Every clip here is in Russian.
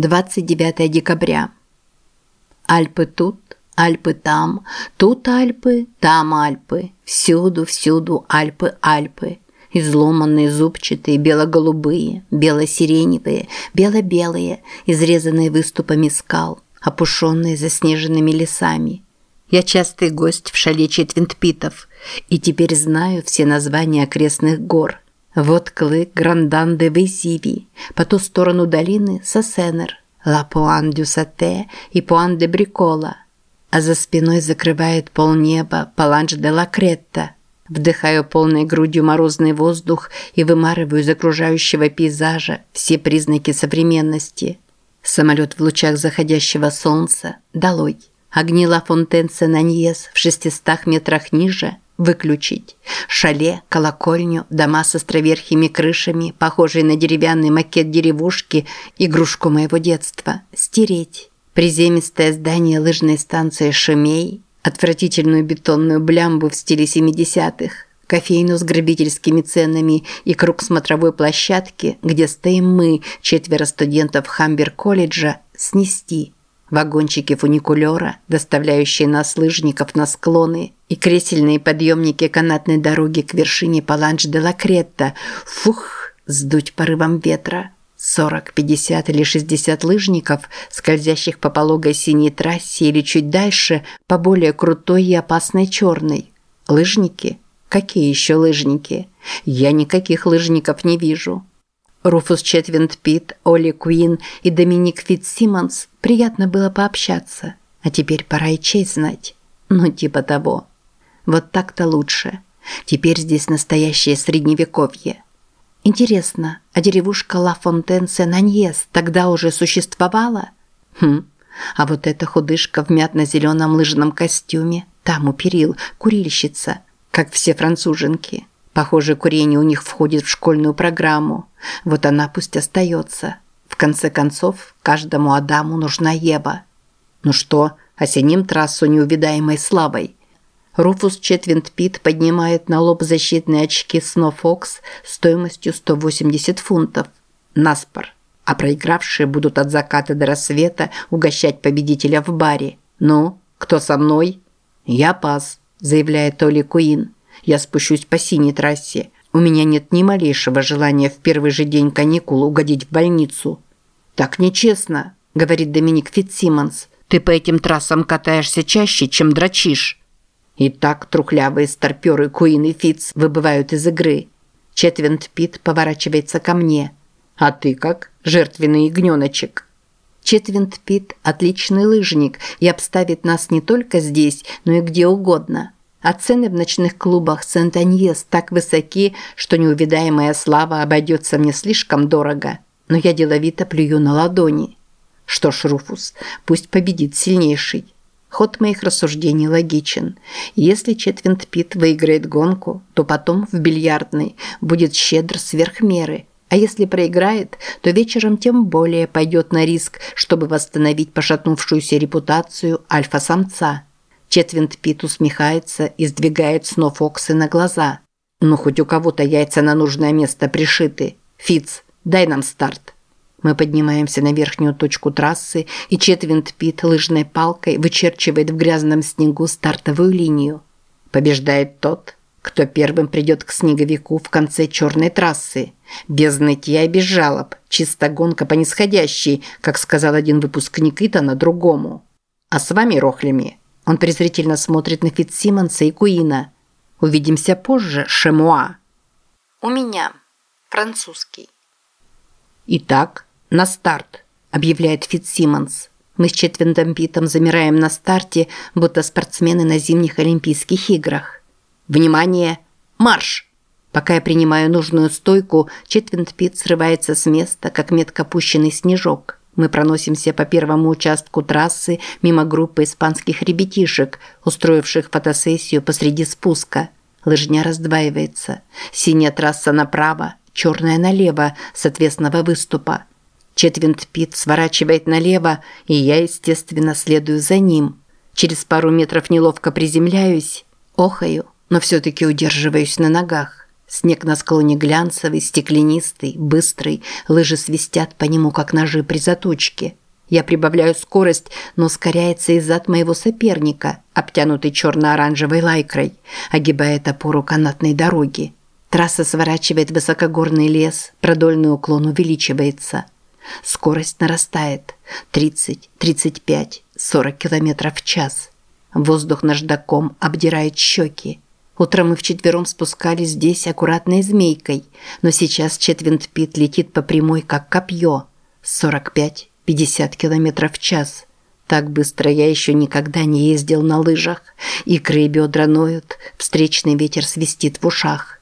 29 декабря. Альпы тут, Альпы там, тут Альпы, там Альпы, всюду, всюду Альпы, Альпы. Изломанные, зубчатые, бело-голубые, бело-сиреневые, бело-белые, изрезанные выступами скал, опушенные заснеженными лесами. Я частый гость в шале Четвинтпитов и теперь знаю все названия окрестных гор. Вот Клык, Грандан де Вейсиви, по ту сторону долины Сосенер, Ла Пуан дю Сате и Пуан де Брикола, а за спиной закрывает полнеба Паланж де ла Кретта – Вдыхаю полной грудью морозный воздух и вымарываю из окружающего пейзажа все признаки современности. Самолет в лучах заходящего солнца долой. Огни Ла Фонтен Сен-Аньес в 600 метрах ниже выключить. Шале, колокольню, дома с островерхими крышами, похожие на деревянный макет деревушки, игрушку моего детства, стереть. Приземистое здание лыжной станции Шемей, отвратительную бетонную блямбу в стиле 70-х, кофейну с грабительскими ценами и круг смотровой площадки, где стоим мы, четверо студентов Хамбер-колледжа, снести. Вагончики фуникулера, доставляющие нас лыжников на склоны, и кресельные подъемники канатной дороги к вершине Паланч-де-ла-Кретта. Фух, сдуть порывом ветра. 40, 50 или 60 лыжников, скользящих по пологой синей трассе или чуть дальше по более крутой и опасной черной. Лыжники? Какие еще лыжники? Я никаких лыжников не вижу. Руфус Четвинд Питт, Оли Куин и Доминик Фитцсимонс приятно было пообщаться. А теперь пора и честь знать. Ну, типа того. Вот так-то лучше. Теперь здесь настоящее средневековье. Интересно, а деревушка Ла Фонтен Сен-Аньес тогда уже существовала? Хм, а вот эта худышка в мятно-зеленом лыжном костюме, там у перил, курильщица, как все француженки. Похоже, курение у них входит в школьную программу. Вот она пусть остается. Конце концов, каждому Адаму нужна Ева. Ну что, осеним трассу неувидаемой славой. Руфус Четвинд Пит поднимает на лоб защитные очки Snow Fox стоимостью 180 фунтов. Наспор. А проигравшие будут от заката до рассвета угощать победителя в баре. «Ну, кто со мной?» «Я пас», – заявляет Толи Куин. «Я спущусь по синей трассе. У меня нет ни малейшего желания в первый же день каникул угодить в больницу». «Так нечестно», – говорит Доминик Фитсимонс. «Ты по этим трассам катаешься чаще, чем дрочишь». И так трухлявые старпёры Куин и Фитц выбывают из игры. Четвинт Пит поворачивается ко мне. А ты как, жертвенный ягнёночек? Четвинт Пит – отличный лыжник и обставит нас не только здесь, но и где угодно. А цены в ночных клубах Сент-Аньес так высоки, что неувидаемая слава обойдется мне слишком дорого. Но я деловито плюю на ладони. Что ж, Руфус, пусть победит сильнейший. Ход моих рассуждений логичен. Если Четвинт Пит выиграет гонку, то потом в бильярдной будет щедр сверх меры. А если проиграет, то вечером тем более пойдет на риск, чтобы восстановить пошатнувшуюся репутацию альфа-самца. Четвинт Пит усмехается и сдвигает сно Фоксы на глаза. Ну, хоть у кого-то яйца на нужное место пришиты. Фиц, дай нам старт. Мы поднимаемся на верхнюю точку трассы, и Четвинт Пит лыжной палкой вычерчивает в грязном снегу стартовую линию. Побеждает тот, кто первым придет к снеговику в конце черной трассы. Без нытья и без жалоб, чисто гонка по нисходящей, как сказал один выпускник Итана другому. А с вами, Рохлями, он презрительно смотрит на Фитсимонса и Куина. Увидимся позже, Шемуа. У меня. Французский. Итак, «На старт», – объявляет Фитсимонс. Мы с Четвиндом Питом замираем на старте, будто спортсмены на зимних Олимпийских играх. «Внимание! Марш!» Пока я принимаю нужную стойку, Четвинд Пит срывается с места, как метко пущенный снежок. Мы проносимся по первому участку трассы мимо группы испанских ребятишек, устроивших фотосессию посреди спуска. Лыжня раздваивается. Синяя трасса направо, черная налево с отвесного выступа. Четвинт Пит сворачивает налево, и я, естественно, следую за ним. Через пару метров неловко приземляюсь, охаю, но все-таки удерживаюсь на ногах. Снег на склоне глянцевый, стеклянистый, быстрый, лыжи свистят по нему, как ножи при заточке. Я прибавляю скорость, но ускоряется и зад моего соперника, обтянутый черно-оранжевой лайкрой, огибает опору канатной дороги. Трасса сворачивает в высокогорный лес, продольный уклон увеличивается. Скорость нарастает. 30, 35, 40 км в час. Воздух наждаком обдирает щеки. Утром мы вчетвером спускались здесь аккуратной змейкой, но сейчас Четвинт Пит летит по прямой, как копье. 45-50 км в час. Так быстро я еще никогда не ездил на лыжах. Икры и бедра ноют, встречный ветер свистит в ушах.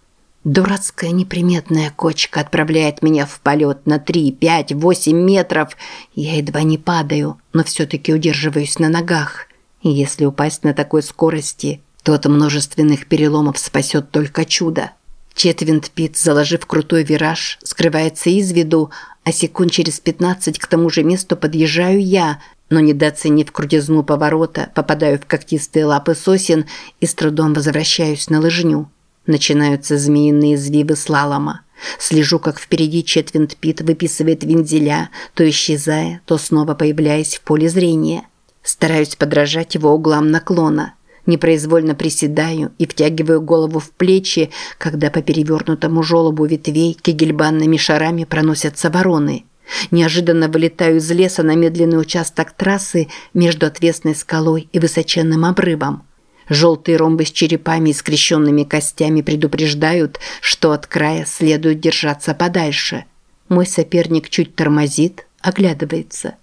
Дурацкая неприметная кочка отправляет меня в полет на 3, 5, 8 метров. Я едва не падаю, но все-таки удерживаюсь на ногах. И если упасть на такой скорости, то от множественных переломов спасет только чудо. Четвинт Пит, заложив крутой вираж, скрывается из виду, а секунд через 15 к тому же месту подъезжаю я, но недооценив крутизну поворота, попадаю в когтистые лапы сосен и с трудом возвращаюсь на лыжню. Начинаются змеиные извивы слалома. Слежу, как впереди Четвинт Пит выписывает вензеля, то исчезая, то снова появляясь в поле зрения. Стараюсь подражать его углам наклона. Непроизвольно приседаю и втягиваю голову в плечи, когда по перевернутому желобу ветвей кегельбанными шарами проносятся вороны. Неожиданно вылетаю из леса на медленный участок трассы между отвесной скалой и высоченным обрывом. Желтые ромбы с черепами и скрещенными костями предупреждают, что от края следует держаться подальше. Мой соперник чуть тормозит, оглядывается.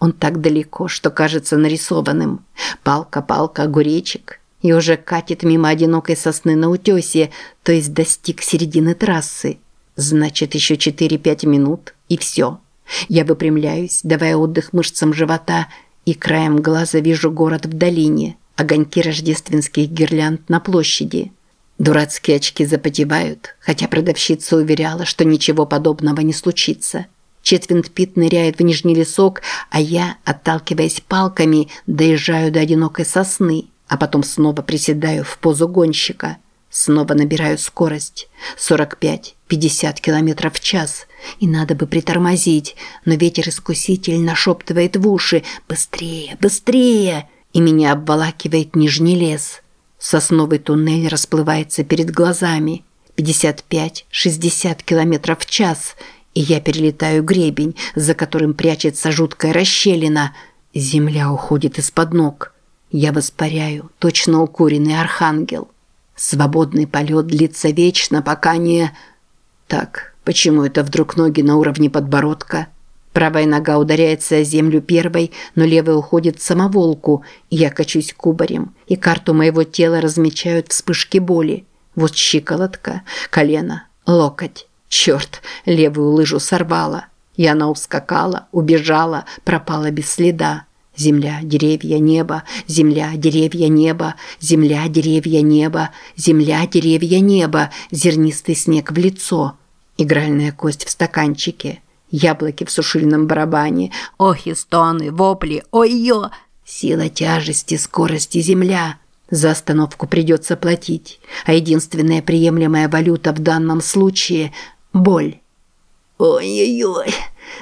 Он так далеко, что кажется нарисованным. Палка, палка, огуречек. И уже катит мимо одинокой сосны на утесе, то есть достиг середины трассы. Значит, еще 4-5 минут, и все. Я выпрямляюсь, давая отдых мышцам живота, и краем глаза вижу город в долине – огоньки рождественских гирлянд на площади. Дурацкие очки запотевают, хотя продавщица уверяла, что ничего подобного не случится. Четвинт Пит ныряет в нижний лесок, а я, отталкиваясь палками, доезжаю до одинокой сосны, а потом снова приседаю в позу гонщика. Снова набираю скорость. 45-50 км в час. И надо бы притормозить, но ветер-искуситель нашептывает в уши «Быстрее! Быстрее!» И меня обволакивает нижний лес. Сосновый туннель расплывается перед глазами. 55-60 км в час, и я перелетаю гребень, за которым прячется жуткая расщелина. Земля уходит из-под ног. Я воспаряю, точно укуренный архангел. Свободный полет длится вечно, пока не... Так, почему это вдруг ноги на уровне подбородка? Правая нога ударяется о землю первой, но левая уходит в самоволку, и я качусь кубарем, и карту моего тела размечают вспышки боли. Вот щиколотка, колено, локоть. Черт, левую лыжу сорвала. И она ускакала, убежала, пропала без следа. Земля, деревья, небо, земля, деревья, небо, земля, деревья, небо, земля, деревья, небо, зернистый снег в лицо. Игральная кость в стаканчике – яблоки в сушильном барабане, охи, стоны, вопли, ой-ё! Сила тяжести, скорости земля. За остановку придется платить, а единственная приемлемая валюта в данном случае – боль. Ой-ой-ой,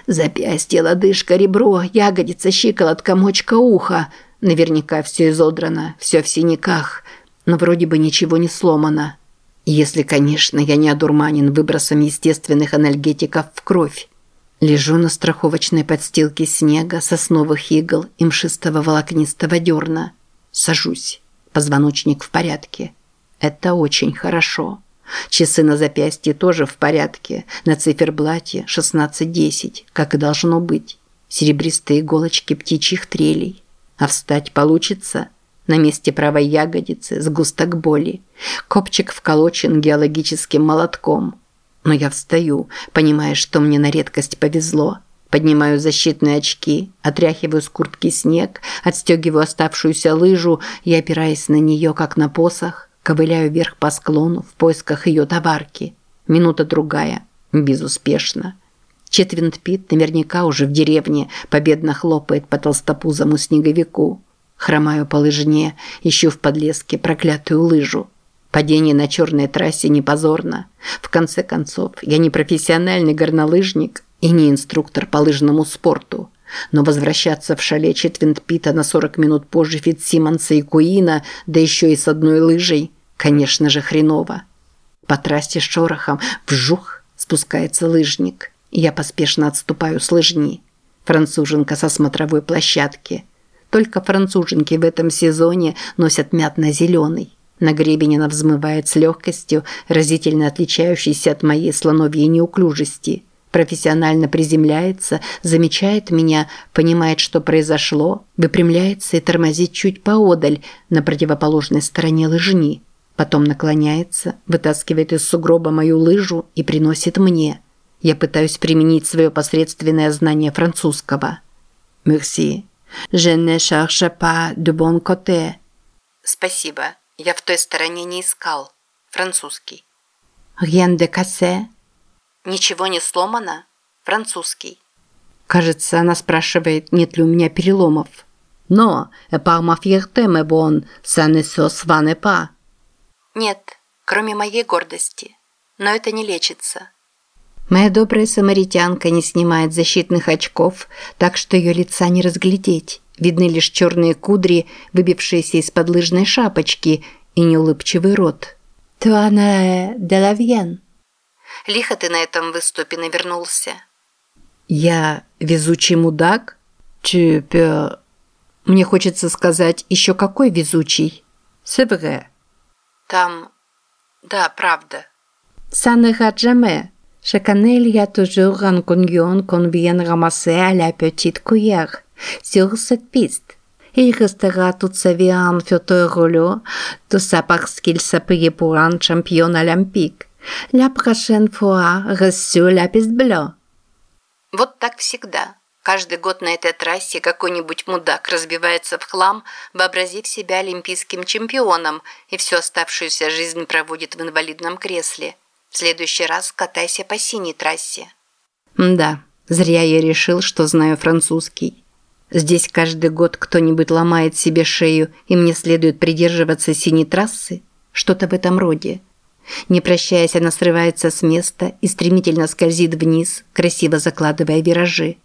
запястье, лодыжка, ребро, ягодица, щиколотка, мочка уха. Наверняка все изодрано, все в синяках, но вроде бы ничего не сломано. Если, конечно, я не одурманен выбросом естественных анальгетиков в кровь. Лежу на страховочной подстилке снега, сосновых игл и мшистого волокнистого дерна. Сажусь. Позвоночник в порядке. Это очень хорошо. Часы на запястье тоже в порядке. На циферблате 16.10, как и должно быть. Серебристые иголочки птичьих трелей. А встать получится? На месте правой ягодицы сгусток боли. Копчик вколочен геологическим молотком – но я встаю, понимая, что мне на редкость повезло. Поднимаю защитные очки, отряхиваю с куртки снег, отстегиваю оставшуюся лыжу и, опираясь на нее, как на посох, ковыляю вверх по склону в поисках ее товарки. Минута-другая. Безуспешно. Четвинт Пит наверняка уже в деревне победно хлопает по толстопузому снеговику. Хромаю по лыжне, ищу в подлеске проклятую лыжу. Падение на черной трассе не позорно. В конце концов, я не профессиональный горнолыжник и не инструктор по лыжному спорту. Но возвращаться в шале Четвинд-Пита на 40 минут позже Фитсимонса и Куина, да еще и с одной лыжей, конечно же, хреново. По трассе с шорохом вжух спускается лыжник. Я поспешно отступаю с лыжни. Француженка со смотровой площадки. Только француженки в этом сезоне носят мятно-зеленый. На гребень она взмывает с легкостью, разительно отличающейся от моей слоновьей неуклюжести – профессионально приземляется, замечает меня, понимает, что произошло, выпрямляется и тормозит чуть поодаль, на противоположной стороне лыжни. Потом наклоняется, вытаскивает из сугроба мою лыжу и приносит мне. Я пытаюсь применить свое посредственное знание французского. «Merci. Je ne cherche pas de bon côté». Спасибо. Я в той стороне не искал. Французский. «Rien de cassé». Ничего не сломано? Французский. Кажется, она спрашивает, нет ли у меня переломов. Но, par ma fierté, mais bon, ça ne se soigne pas. Нет, кроме моей гордости. Но это не лечится. Моя добрая самаритянка не снимает защитных очков, так что ее лица не разглядеть. Видны лишь черные кудри, выбившиеся из-под лыжной шапочки, и неулыбчивый рот. «Туана де лавьен», Лихо ты на этом выступе навернулся. Я везучий мудак? Тюпе... Мне хочется сказать, еще какой везучий. C'est Там... Да, правда. Ça ne rate jamais. Chaque année, il y a toujours un cognon qu'on vient ramasser à la petite cuillère sur cette piste. Il restera toute sa vie en fauteuil roulant, tout ça parce qu'il s'appuyait pour un champion olympique. La prochaine fois, reçu la piste bleue. Вот так всегда. Каждый год на этой трассе какой-нибудь мудак разбивается в хлам, вообразив себя олимпийским чемпионом и всю оставшуюся жизнь проводит в инвалидном кресле. В следующий раз катайся по синей трассе. Да, зря я решил, что знаю французский. Здесь каждый год кто-нибудь ломает себе шею, и мне следует придерживаться синей трассы? Что-то в этом роде. Не прощаясь, она срывается с места и стремительно скользит вниз, красиво закладывая виражи.